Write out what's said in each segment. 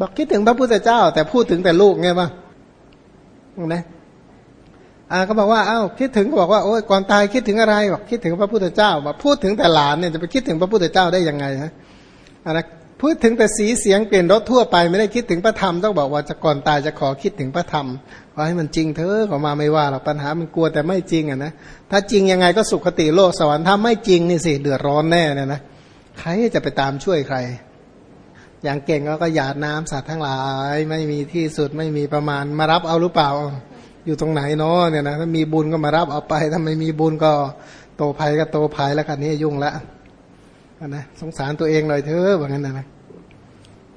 บอกคิดถึงพระพุทธเจ้า แต่พูดถึงแต่ลูกไงบ้างนะอ่าก็บอกว่าอ้าวคิดถึงก็บอกว่าโอ้ยก่อนตายคิดถึงอะไรบอกคิดถึงพระพุทธเจ้าบอกพูดถึงแต่หลานเนี่ยจะไปคิดถึงพระพุทธเจ้าได้ยังไงฮะอันนะพูดถึงแต่สีเสียงเปลี่ยนรถทั่วไปไม่ได้คิดถึงพระธรรมต้องบอกว่าจะก่อนตายจะขอคิดถึงพระธรรมว่าให้มันจริงเถอะขอมาไม่ว่าหรอกปัญหามันกลัวแต่ไม่จริงอะนะถ้าจริงยังไงก็สุขติโลกสวรรค์ถ้าไม่จริงนี่สิเดือดร้อนแน่เนี่ยนะใครจะไปตามช่วยใคร อย่างเก่งก็หยาดน้ำสัตว์ทั้งหลาย ไม่มีที่สุดไม่มีประมาณมารับเอาหรือเปล่า อยู่ตรงไหนเนาะเนี่ยนะถ้ามีบุญก็มารับเอาไปถ้าไม่มีบุญก็โตภัยก็โตภัยแล้วกันนี้ยุ่งละนะสงสารตัวเองหน่อยเถอะว่างั้นนะนะ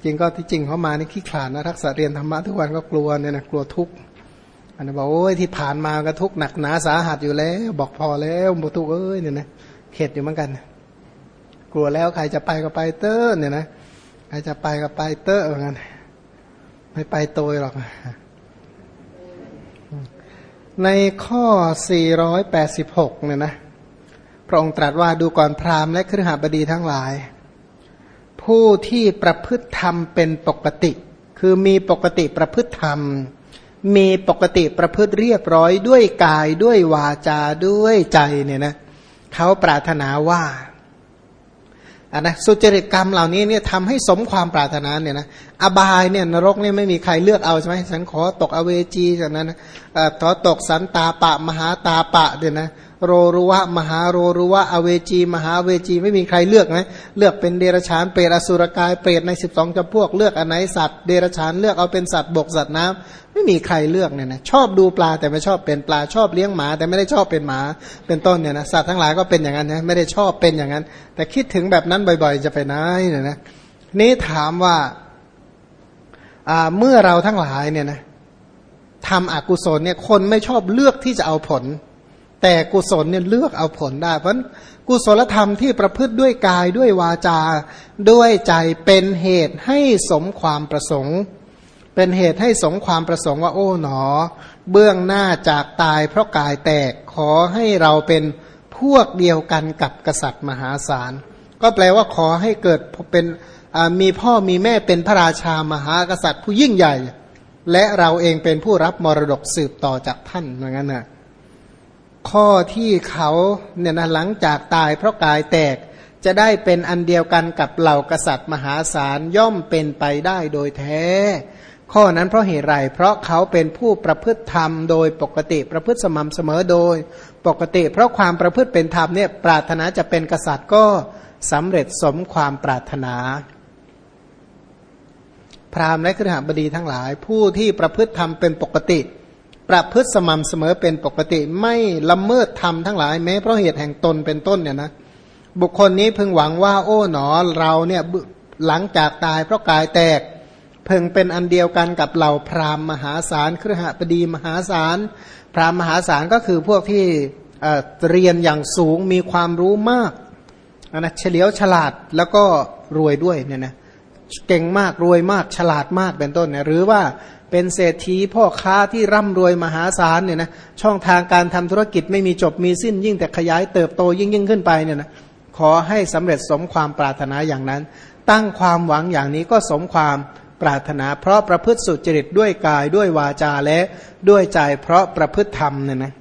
จริงก็ที่จริงเขามานี่ขี้ขลาดนะทักษะเรียนธรรมะทุกวันก็กลัวเนี่ยนะกลัวทุกข์อันนี้บอกโอ้ยที่ผ่านมาก็ทุกข์หนักหนาสาหัสอยู่แล้ว บอกพอแล้วบุตุเอ้ยเนี่ยนะเข็ดอยู่เหมือนกัน กลัวแล้วใครจะไปก็ไปเตอร์เนี่ยนะ ใครจะไปก็ไปเตอร์เหมือนกันไม่ไปโตยหรอก ในข้อ 486 เนี่ยนะ พระองค์ตรัสว่าดูก่อนพราหมณ์และครหบดีทั้งหลาย ผู้ที่ประพฤติธรรมเป็นปกติ คือมีปกติประพฤติธรรม มีปกติประพฤติเรียบร้อยด้วยกายด้วยวาจาด้วยใจเนี่ยนะเขาปรารถนาว่า อันนะสุจริตกรรมเหล่านี้เนี่ยทำให้สมความปรารถนาเนี่ยนะอบายเนี่ยนรกเนี่ยไม่มีใครเลือกเอาใช่ไหมฉันขอตกอเวจีจากนั้นขอตกสันตาปะมหาตาปะเดี๋ยนะโรรุวะมหาโรรุวะอเวจี มหาเวจีไม่มีใครเลือกนะเลือกเป็นเดรชานเปรตอสุรกายเปรตในสิบสองจำพวกเลือกอันไหนสัตว์เดรชานเลือกเอาเป็นสัตว์บกสัตว์น้ำ ไม่มีใครเลือกเนี่ยนะชอบดูปลาแต่ไม่ชอบเป็นปลาชอบเลี้ยงหมา แต่ไม่ได้ชอบเป็นหมา เป็นต้นเนี่ยนะสัตว์ทั้งหลายก็เป็นอย่างนั้นนะไม่ได้ชอบเป็นอย่างนั้น แต่คิดถึงแบบนั้นบ่อย ๆ จะไปไหนเนี่ยนะนี้ถามว่าเมื่อเราทั้งหลายเนี่ยนะทำอกุศลเนี่ยคนไม่ชอบเลือกที่จะเอาผล แต่กุศลเนี่ยเลือกเอาผลได้ เพราะกุศลธรรมที่ประพฤติด้วยกายด้วยวาจา ด้วยใจเป็นเหตุให้สมความประสงค์ เป็นเหตุให้สมความประสงค์ว่าโอ้หนอ เบื้องหน้าจากตายเพราะกายแตกขอให้เราเป็นพวกเดียวกันกับกษัตริย์มหาศาล ก็แปลว่าขอให้เกิดเป็นมีพ่อมีแม่เป็นพระราชามหากษัตริย์ผู้ยิ่งใหญ่ และเราเองเป็นผู้รับมรดกสืบต่อจากท่านเหมือนกันนะข้อที่เขาเนี่ยนะหลังจากตายเพราะกายแตกจะได้เป็นอันเดียวกันกับเหล่ากษัตริย์มหาศาลย่อมเป็นไปได้โดยแท้ ข้อนั้นเพราะเหตุไร เพราะเขาเป็นผู้ประพฤติธรรมโดยปกติประพฤติสม่ำเสมอโดยปกติ เพราะความประพฤติเป็นธรรมเนี่ยปรารถนาจะเป็นกษัตริย์ก็สำเร็จสมความปรารถนา พราหมณ์และครหบดีทั้งหลาย ผู้ที่ประพฤติธรรมเป็นปกติ ประพฤติสม่ำเสมอเป็นปกติ ไม่ละเมิดธรรมทั้งหลายแม้เพราะเหตุแห่งตนเป็นต้นเนี่ยนะบุคคลนี้พึงหวังว่า โอ้หนอเราเนี่ยหลังจากตายเพราะกายแตก พึงเป็นอันเดียวกันกับเหล่าพราหมณ์มหาศาลครหบดีมหาศาลพราหมณ์มหาศาลก็คือพวกที่เรียนอย่างสูงมีความรู้มากนะเฉลียวฉลาดแล้วก็รวยด้วยเนี่ยนะเก่งมากรวยมากฉลาดมากเป็นต้นเนี่ยหรือว่าเป็นเศรษฐีพ่อค้าที่ร่ำรวยมหาศาลเนี่ยนะช่องทางการทำธุรกิจไม่มีจบมีสิ้นยิ่งแต่ขยายเติบโตยิ่งยิ่งขึ้นไปเนี่ยนะขอให้สำเร็จสมความปรารถนาอย่างนั้น ตั้งความหวังอย่างนี้ก็สมความ ปรารถนาเพราะประพฤติสุจริตด้วยกายด้วยวาจาและด้วยใจเพราะประพฤติธรรมเนี่ยนะ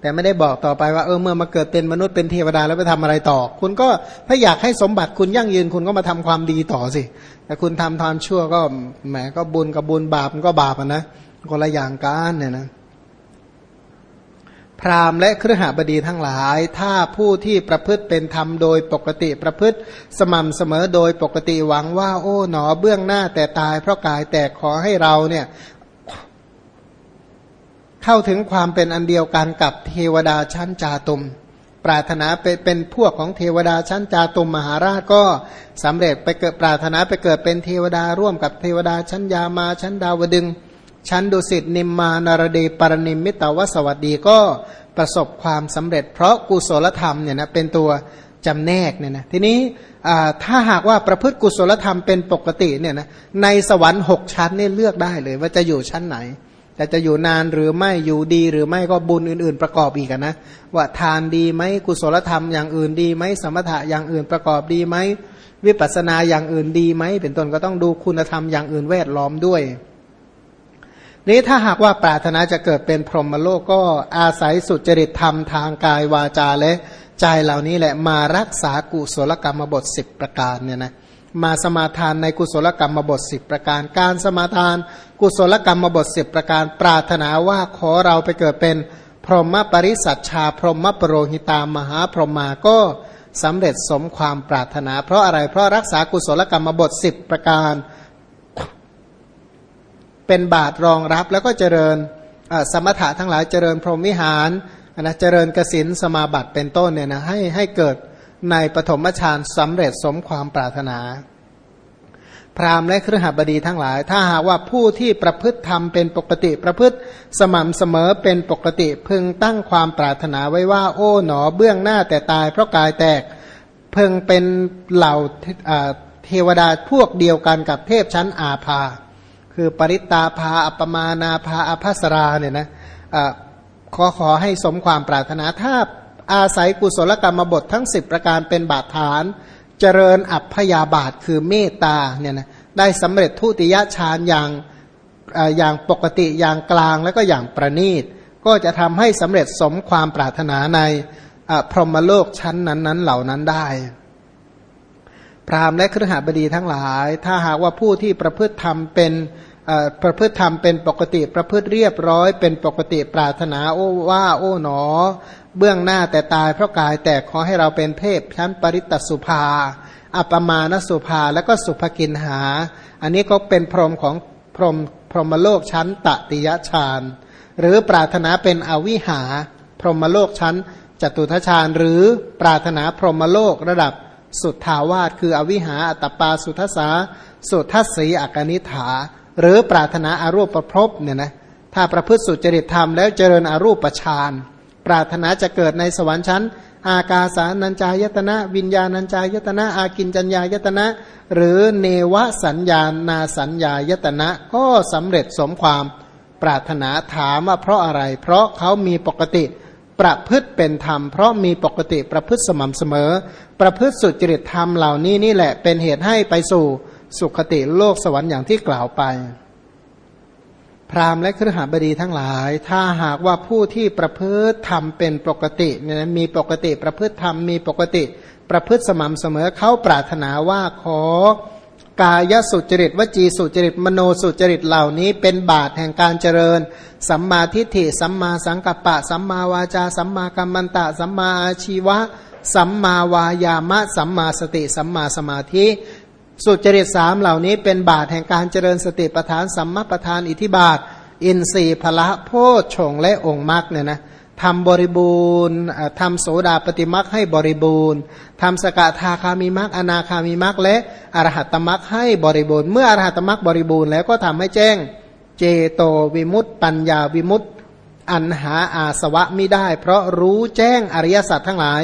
แต่ไม่ได้บอกต่อไปว่าเออเมื่อมาเกิดเป็นมนุษย์เป็นเทวดาแล้วไปทำอะไรต่อ คุณก็ถ้าอยากให้สมบัติคุณยั่งยืนคุณก็มาทำความดีต่อสิแต่คุณทำทานชั่วก็แหมก็บุญกับบุญบาปมันก็บาปนะคนละอย่างกันเนี่ยนะ พราหมณ์และเครือหบดีทั้งหลาย ถ้าผู้ที่ประพฤติเป็นธรรมโดยปกติประพฤติ สม่ำเสมอโดยปกติหวังว่าโอ้หนอเบื้องหน้าแต่ตายเพราะกายแตกขอให้เราเนี่ยเข้าถึงความเป็นอันเดียวกันกับเทวดาชั้นจาตุม ปรารถนาเป็นพวกของเทวดาชั้นจาตุมมหาราชก็สำเร็จไปเกิดปรารถนาไปเกิดเป็นเทวดาร่วมกับเทวดาชั้นยามาชั้นดาวดึง ชั้นดุสิตนิมมานารดีปรนิมมิตาวสวัสดีก็ประสบความสำเร็จ เพราะกุศลธรรมเนี่ยนะเป็นตัวจำแนกเนี่ยนะทีนี้ถ้าหากว่าประพฤติกุศลธรรมเป็นปกติเนี่ยนะในสวรรค์หกชั้นนี่เลือกได้เลย ว่าจะอยู่ชั้นไหน แต่จะอยู่นานหรือไม่อยู่ดีหรือไม่ก็บุญอื่น ๆ ประกอบอีกนะว่าทานดีไหมกุศลธรรมอย่างอื่นดีไหมสมถะอย่างอื่นประกอบดีไหมวิปัสสนาอย่างอื่นดีไหมเป็นต้นก็ต้องดูคุณธรรมอย่างอื่นแวดล้อมด้วย นี้ถ้าหากว่าปรารถนาจะเกิดเป็นพรหมโลกก็อาศัยสุจริตธรรมทางกายวาจาและใจเหล่านี้แหละมารักษากุศลกรรมบทสิบประการเนี่ยนะมาสมาทานในกุศลกรรมบทสิบประการ การสมาทาน กุศลกรรมบทสิบประการ ปรารถนาว่าขอเราไปเกิดเป็นพรหมปริสัชชา พรหมปรโรหิตามหาพรหมาก็สำเร็จสมความปรารถนา เพราะอะไรเพราะรักษากุศลกรรมบทสิบประการ เป็นบาตรรองรับแล้วก็เจริญสมถะทั้งหลายเจริญพรหมวิหารนะเจริญกสินสมาบัติเป็นต้นเนี่ยนะให้ให้เกิดในปฐมฌานสำเร็จสมความปรารถนา พราหมณ์และเครือขับดีทั้งหลาย ถ้าหากว่าผู้ที่ประพฤติธรรมเป็นปกติประพฤติสม่ำเสมอเป็นปกติพึงตั้งความปรารถนาไว้ว่า โอ้หนอเบื้องหน้าแต่ตายเพราะกายแตกพึงเป็นเหล่าเทวดาพวกเดียวกันกับเทพชั้นอาภา คือปริตาภาอัปมานาภาอภัสราเนี่ยนะขอขอให้สมความปรารถนาถ้าอาศัยกุศลกรรมบททั้ง 10 ประการเป็นบาดฐาน เจริญอัพยาบาทคือเมตตาเนี่ยนะได้สำเร็จทุติยฌานอย่างอย่างปกติอย่างกลางแล้วก็อย่างประณีต ก็จะทำให้สำเร็จสมความปรารถนาในพรหมโลกชั้นนั้นๆเหล่านั้นได้ พรามและครหบดีทั้งหลาย ถ้าหากว่าผู้ที่ประพฤติธรรมเป็น ประพฤติธรรมเป็นปกติ ประพฤติเรียบร้อย เป็นปกติปรารถนาโอ้ว่า โอ้หนอ เบื้องหน้าแต่ตายเพราะกายแต่ขอให้เราเป็นเพศชั้นปริตตสุภา อัปมาณสุภาแล้วก็สุภกินหา อันนี้ก็เป็นพรหมของพรหมพรหมโลกชั้นตติยฌานหรือปรารถนาเป็นอวิหา พรหมโลกชั้นจตุทชาญหรือปรารถนาพรหมโลกระดับสุดทาวาสคืออวิหาอัตปาสุทสาสุทัสสีอักนิฐา หรือปรารถนาอารูปประพบเนี่ยนะถ้าประพฤติสุจริตธรรมแล้วเจริญอารูปประชาน ปรารถนาจะเกิดในสวรรค์ชั้น อากาสานัญจายตนะ วิญญาณัญจายตนะ อากินจัญญายตนะ หรือเนวสัญญานาสัญญายตนะ ก็สำเร็จสมความปรารถนาถามว่าเพราะอะไร เพราะเขามีปกติประพฤติเป็นธรรม เพราะมีปกติประพฤติสม่ำเสมอ ประพฤติสุจริตธรรมเหล่านี้นี่แหละเป็นเหตุให้ไปสู่ สุขติโลกสวรรค์อย่างที่กล่าวไป พราหมณ์และครหบดีทั้งหลาย ถ้าหากว่าผู้ที่ประพฤติธรรมเป็นปกติเนี่ยมีปกติประพฤติธรรมมีปกติ ประพฤติสม่ำเสมอเขาปรารถนาว่าขอกายสุจริตวจีสุจริตมโนสุจริตเหล่านี้เป็นบาทแห่งการเจริญ สัมมาทิฏฐิ สัมมาสังกัปปะ สัมมาวาจา สัมมากัมมันตะ สัมมาอาชีวะ สัมมาวายามะ สัมมาสติ สัมมาสมาธิ สุจริตสามเหล่านี้เป็นบาทแห่งการเจริญสติปัฏฐานสัมมาปัฏฐานอิทิบาท อินทรีย์พละโพชฌงและองค์มรรคเนี่ยนะทำบริบูรณ์ทำโสดาปฏิมรรคให้บริบูรณ์ทำสกทาคามีมรรคอนาคามีมรรคและอรหัตตมรรคให้บริบูรณ์ เมื่ออรหัตตมรรคบริบูรณ์แล้วก็ทำให้แจ้งเจโตวิมุตต์ปัญญาวิมุตต์อันหาอาสวะไม่ได้ เพราะรู้แจ้งอริยสัจทั้งหลาย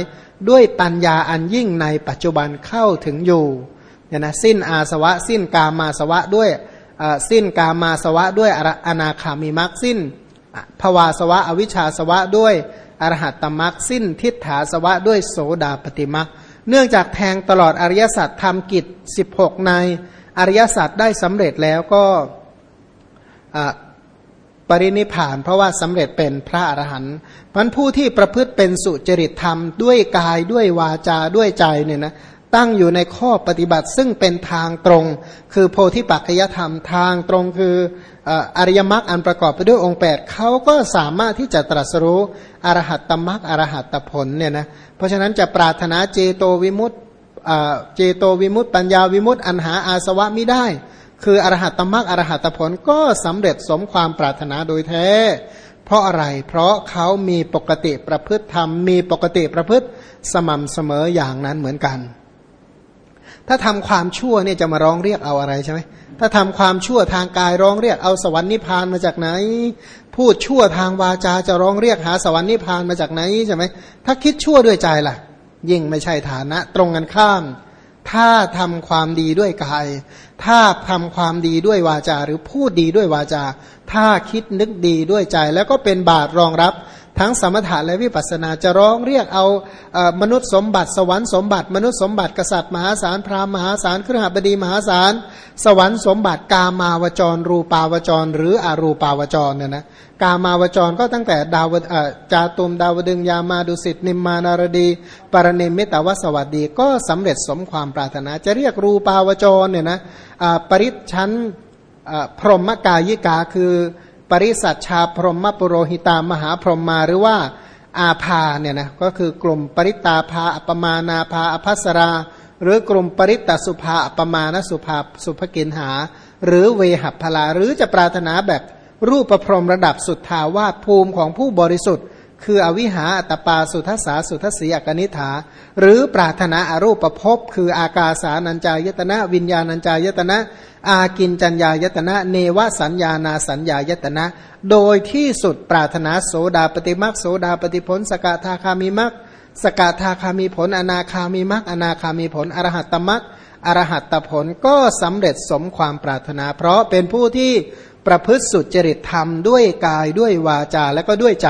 ด้วยปัญญาอันยิ่งในปัจจุบันเข้าถึงอยู่ เนี่ยนะสิ้นอาสวะ สิ้นกามาสวะด้วยสิ้นกามาสวะด้วยอนาคามีมรรคสิ้นภวาสวะอวิชชาสวะด้วยอรหัตตมรรคสิ้นทิฏฐาสวะด้วยโสดาปฏิมรรคเนื่องจากแทงตลอดอริยสัจทำกิจ 16 ในอริยสัจได้สำเร็จแล้วก็ปรินิพาน เพราะว่าสำเร็จเป็นพระอรหันต์มันผู้ที่ประพฤติเป็นสุจริตธรรมด้วยกายด้วยวาจาด้วยใจเนี่ยนะ ตั้งอยู่ในข้อปฏิบัติซึ่งเป็นทางตรง คือโพธิปัจจยธรรมทางตรงคืออริยมรรคอันประกอบไปด้วยองค์ 8เขาก็สามารถที่จะตรัสรู้อรหัตตมรรคอรหัตตผลเนี่ยนะเพราะฉะนั้นจะปรารถนาเจโตวิมุตต์เจโตวิมุตต์ปัญญาวิมุตต์อันหาอาสวะไม่ได้ คืออรหัตตมรรคอรหัตผลก็สำเร็จสมความปรารถนาโดยแท้ เพราะอะไร เพราะเขามีปกติประพฤติธรรมมีปกติประพฤติสม่ำเสมออย่างนั้นเหมือนกัน ถ้าทำความชั่วเนี่ยจะมาร้องเรียกเอาอะไรใช่ไหมถ้าทำความชั่วทางกายร้องเรียกเอาสวรรค์นิพพานมาจากไหน พูดชั่วทางวาจาจะร้องเรียกหาสวรรค์นิพพานมาจากไหนใช่ไหมถ้าคิดชั่วด้วยใจล่ะ ยิ่งไม่ใช่ฐานะ ตรงกันข้าม ถ้าทำความดีด้วยกาย ถ้าทำความดีด้วยวาจา หรือพูดดีด้วยวาจา ถ้าคิดนึกดีด้วยใจ แล้วก็เป็นบาตรรองรับ ทั้งสมถะและวิปัสนาจะร้องเรียกเอาเอมนุษย์สมบัติ สวรรค์สมบัติ มนุษย์สมบัติกษัตริย์มหาศาลพราหมณ์มหาศาลครหบดีมหาศาลสวรรค์สมบัติกามาวจร รูปาวจร หรืออรูปาวจรเนี่ยนะกามาวจรก็ตั้งแต่ดาวจาตุมดาวดึงยามาดุสิตนิมมานารดี ปรณิมิตาวสวัสดีก็สำเร็จสมความปรารถนา จะเรียกรูปาวจรเนี่ยนะปริชั้นพรหมกายิกาคือ ริสัชชาพรหมปุโรหิตามหาพรหมมาหรือว่าอาภาเนี่ยนะก็คือกลุ่มปริตาภาอปมานาภาอภัสรา หรือกลุ่มปริตตสุภาอปมาณสุภาสุภกินหา หรือเวหัพพลาหรือจะปรารถนาแบบรูปประพรมระดับสุดทาวาสภูมิของผู้บริสุทธิ์ คืออวิหาอัตปาสุทัสสาสุทัสสีอกนิฐา หรือปรารถนาอารูปประพบคืออากาสานัญจายตนะวิญญาณัญจายตนะอากินจัญญายตนะเนวสัญญานาสัญญายตนะ โดยที่สุดปรารถนาโสดาปฏิมักโสดาปฏิผลสกทาคามิมักสกทาคามีผล อนาคามีมักอนาคามีผลอรหัตตมักอรหัตตผลก็สำเร็จสมความปรารถนา เพราะเป็นผู้ที่ประพฤติสุจริตธรรมด้วยกายด้วยวาจาและก็ด้วยใจ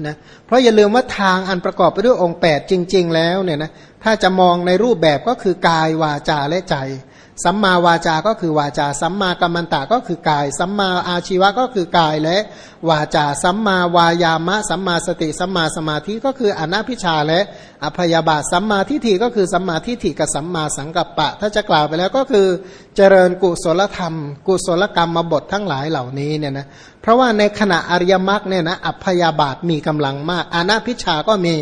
นะเพราะอย่าลืมว่าทางอันประกอบไปด้วยองค์ 8 จริง ๆ แล้วเนี่ยนะถ้าจะมองในรูปแบบก็คือกายวาจาและใจ สัมมาวาจา ก็คือวาจา สัมมากัมมันตะก็คือกาย สัมมาอาชีวะก็คือกายและวาจา สัมมาวายามะ สัมมาสติ สัมมาสมาธิ ก็คืออนาพิชาและอภยาบาท สัมมาทิฏฐิก็คือสัมมาทิฏฐิกับสัมมาสังกัปปะ ถ้าจะกล่าวไปแล้วก็คือเจริญกุศลธรรม กุศลกรรมมาบททั้งหลายเหล่านี้เนี่ยนะ เพราะว่าในขณะอริยมรรคเนี่ยนะอัพยาบาทมีกำลังมาก อนาพิชาก็มี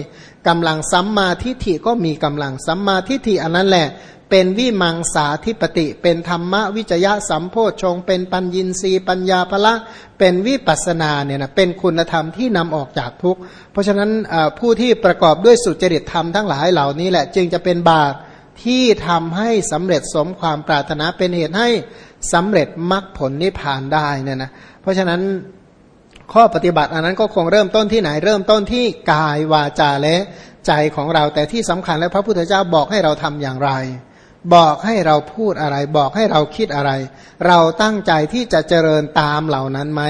กำลัง สัมมาทิฏฐิก็มีกำลัง สัมมาทิฏฐิอันนั้นแหละ เป็นวิมังสาธิปติ เป็นธรรมวิจยะสัมโพชง เป็นปัญญินรีปัญญาภละ เป็นวิปัสนาเนี่ยนะเป็นคุณธรรมที่นำออกจากทุกข์ เพราะฉะนั้นผู้ที่ประกอบด้วยสุจริตธรรมทั้งหลายเหล่านี้แหละจึงจะเป็นบาตที่ทำให้สำเร็จสมความปรารถนาเป็นเหตุให้สำเร็จมรรคผลนิพพานได้เนี่ยนะเพราะฉะนั้นข้อปฏิบัติอันนั้นก็คงเริ่มต้นที่ไหนเริ่มต้นที่กายวาจาและใจของเราแต่ที่สำคัญแล้วพระพุทธเจ้าบอกให้เราทำอย่างไร บอกให้เราพูดอะไร บอกให้เราคิดอะไร เราตั้งใจที่จะเจริญตามเหล่านั้นไหม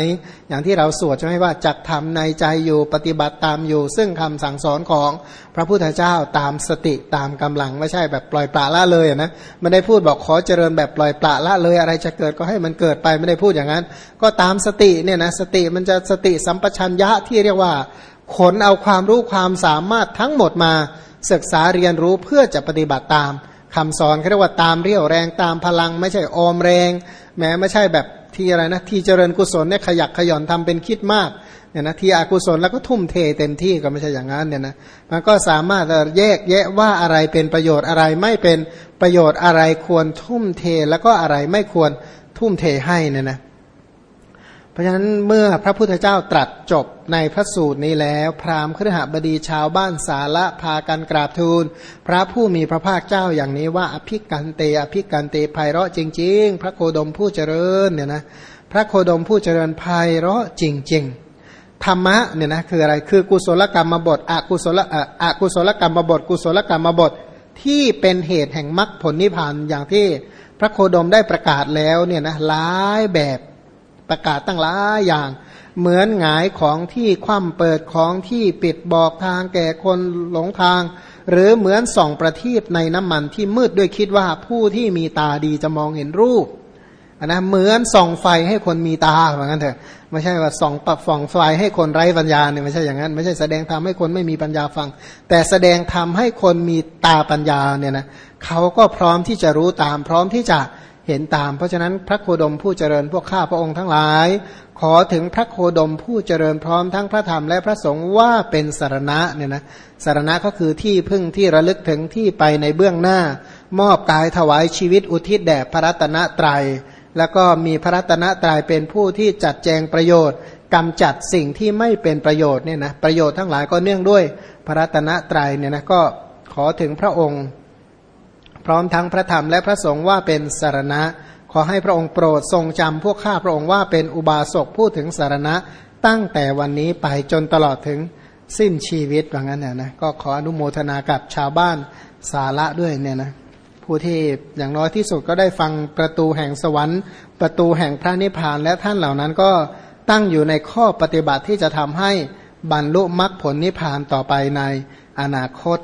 อย่างที่เราสวดใช่ไหมว่าจักทำในใจอยู่ปฏิบัติตามอยู่ ซึ่งคำสั่งสอนของพระพุทธเจ้าตามสติตามกำลังไม่ใช่แบบปล่อยปละละเลยนะไม่ได้พูดบอกขอเจริญแบบปล่อยปละละเลยอะไรจะเกิดก็ให้มันเกิดไปไม่ได้พูดอย่างนั้น ก็ตามสติเนี่ยนะสติมันจะสติสัมปชัญญะที่เรียกว่าขนเอาความรู้ความสามารถทั้งหมดมาศึกษาเรียนรู้เพื่อจะปฏิบัติตาม คำสอนเขาเรียกว่าตามเรี่ยวแรงตามพลัง ไม่ใช่ออมแรง แม้ไม่ใช่แบบที่อะไรนะที่เจริญกุศลเนี่ยขยักขย่อนทำเป็นคิดมากเนี่ยนะที่อกุศลแล้วก็ทุ่มเทเต็มที่ก็ไม่ใช่อย่างนั้นเนี่ยนะมันก็สามารถแยกแยะว่าอะไรเป็นประโยชน์อะไรไม่เป็นประโยชน์อะไรควรทุ่มเทแล้วก็อะไรไม่ควรทุ่มเทให้เนี่ยนะ พราะฉะนั้นเมื่อพระพุทธเจ้าตรัสจบในพระสูตรนี้แล้ว พราหมณ์ครหบดีชาวบ้านสาละพากันกราบทูล พระผู้มีพระภาคเจ้าอย่างนี้ว่าอภิกันเตอภิกันเตไพเราะจริง ๆ พระโคดมผู้เจริญเนี่ยนะพระโคดมผู้เจริญไพเราะจริง ๆ ธรรมะเนี่ยนะคืออะไรคือกุศลกรรมบทอกุศลอกุศลกรรมบท กุศลกรรมบทที่เป็นเหตุแห่งมรรคผลนิพพานอย่างที่พระโคดมได้ประกาศแล้วเนี่ยนะหลายแบบ ประกาศตั้งหลายอย่าง เหมือนหงายของที่คว่ำเปิดของที่ปิดบอกทางแก่คนหลงทาง หรือเหมือนส่องประทีปในน้ำมันที่มืดด้วยคิดว่าผู้ที่มีตาดีจะมองเห็นรูปนะเหมือนส่องไฟให้คนมีตาเหมือนกันเถอะไม่ใช่ว่าส่องปับส่องไฟให้คนไร้ปัญญาเนี่ยไม่ใช่อย่างนั้น ไม่ใช่แสดงธรรมให้คนไม่มีปัญญาฟัง แต่แสดงธรรมให้คนมีตาปัญญาเนี่ยนะเขาก็พร้อมที่จะรู้ตามพร้อมที่จะ เห็นตาม เพราะฉะนั้นพระโคดมผู้เจริญพวกข้าพระองค์ทั้งหลาย ขอถึงพระโคดมผู้เจริญพร้อมทั้งพระธรรมและพระสงฆ์ว่าเป็นสารณะเนี่ยนะสารณะก็คือที่พึ่งที่ระลึกถึงที่ไปในเบื้องหน้า มอบกายถวายชีวิตอุทิศแด่พระรัตนตรยัยแล้วก็มีพระรัตนตรัยเป็นผู้ที่จัดแจงประโยชน์กำจัดสิ่งที่ไม่เป็นประโยชน์เนี่ยนะประโยชน์ทั้งหลายก็เนื่องด้วยพระรัตนตรัยเนี่ยนะก็ขอถึงพระองค์ พร้อมทั้งพระธรรมและพระสงฆ์ว่าเป็นสารณะ ขอให้พระองค์โปรดทรงจำพวกข้าพระองค์ว่าเป็นอุบาสกพูดถึงสารณะ ตั้งแต่วันนี้ไปจนตลอดถึงสิ้นชีวิตว่างั้นเนี่ยนะก็ขออนุโมทนากับชาวบ้านสาระด้วยเนี่ยนะผู้ที่อย่างน้อยที่สุดก็ได้ฟังประตูแห่งสวรรค์ ประตูแห่งพระนิพพานและท่านเหล่านั้นก็ตั้งอยู่ในข้อปฏิบัติที่จะทำให้บรรลุมรรคผลนิพพานต่อไปในอนาคต